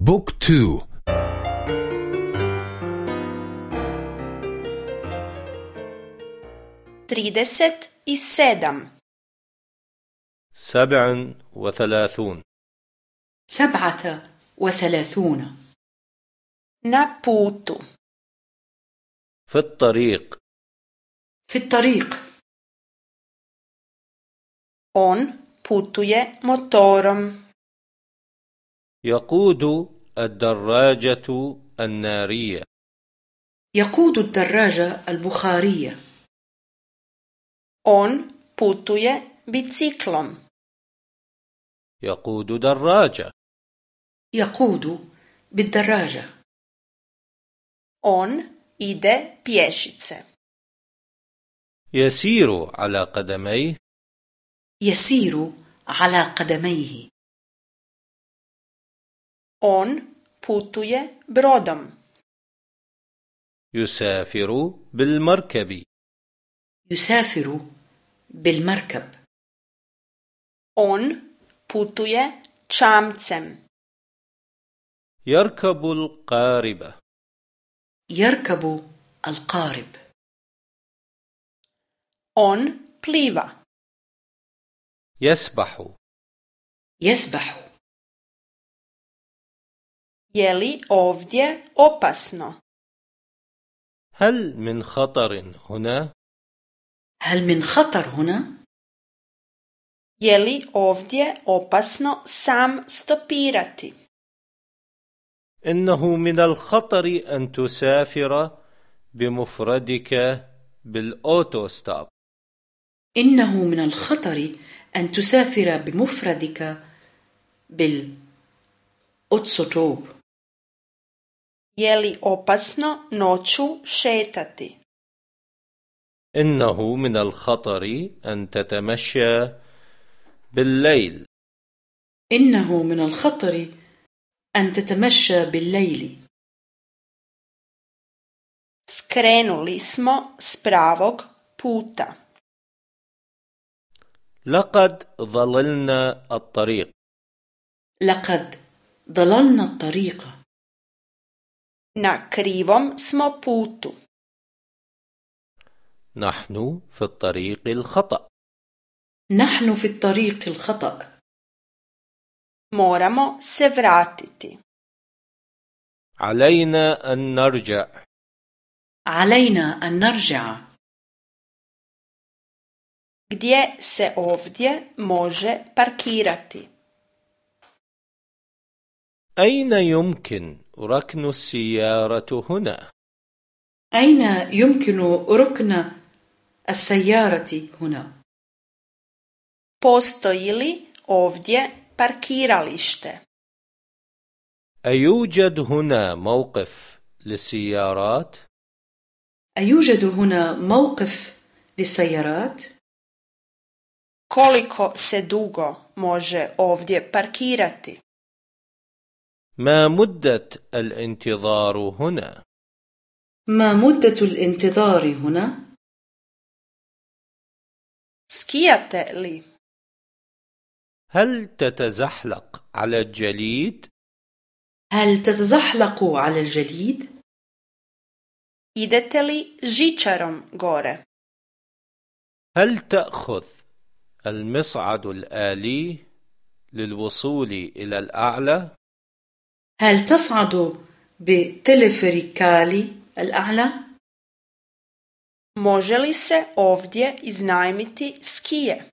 Book two. Trideset i sedam سبع وثلاثون. سبعة وثلاثون. Na putu. في الطريق. في الطريق. On putuje motorom. يقود الدراجة النارية. يقود الدراجة البخارية. On putuje biciklom. يقود دراجة. يقود بالدراجة. On ide pješice. يسير على قدميه. يسير على قدميه. On putuje brodom. يسافر بالمركب يسافر بالمركب On putuje čamcem. يركب القاربة يركب القارب On pliva. يسبح يسبح Je li ovdje opasno? هل من خطر هنا؟ هل من خطر هنا؟ Je li ovdje opasno sam stopirati? إنه من الخطر أن تسافر بمفردك بالأوتوستوب إنه من الخطر أن تسافر بمفردك بالأوتسوتوب Je li opasno noću šetati? إنه من الخطر أن تتمشى بالليل إنه من الخطر أن تتمشى بالليل Skrenuli smo s pravog puta. لقد ضللنا الطريق لقد ضللنا الطريق Na krivom smo putu. نحن في الطريق الخطأ نحن في الطريق الخطأ Moramo se vratiti. علينا أن نرجع علينا أن نرجع Gdje se ovdje može parkirati? أين يمكن ركن السيارة هنا؟ أين يمكن ركن السيارة هنا؟ Postoji li ovdje parkiralište? أيوجد هنا موقف للسيارات؟ أيوجد هنا موقف للسيارات؟ Koliko se dugo može ovdje parkirati? ما مدة الانتظار هنا؟ ما مدة الانتظار هنا؟ هل تتزحلق على الجليد؟ هل تتزحلق على الجليد؟ Idete li žičarom gore? هل تأخذ المصعد الآلي للوصول إلى الأعلى؟ هل تصعد بتلفريكالي الأعلى؟ Može li se ovdje iznajmiti skije?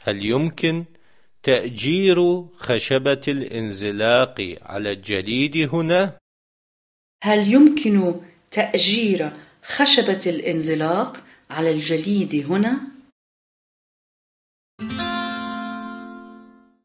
هل يمكن تأجير خشبة الانزلاق على الجليد هنا؟ هل يمكن تأجير خشبة الانزلاق على الجليد هنا؟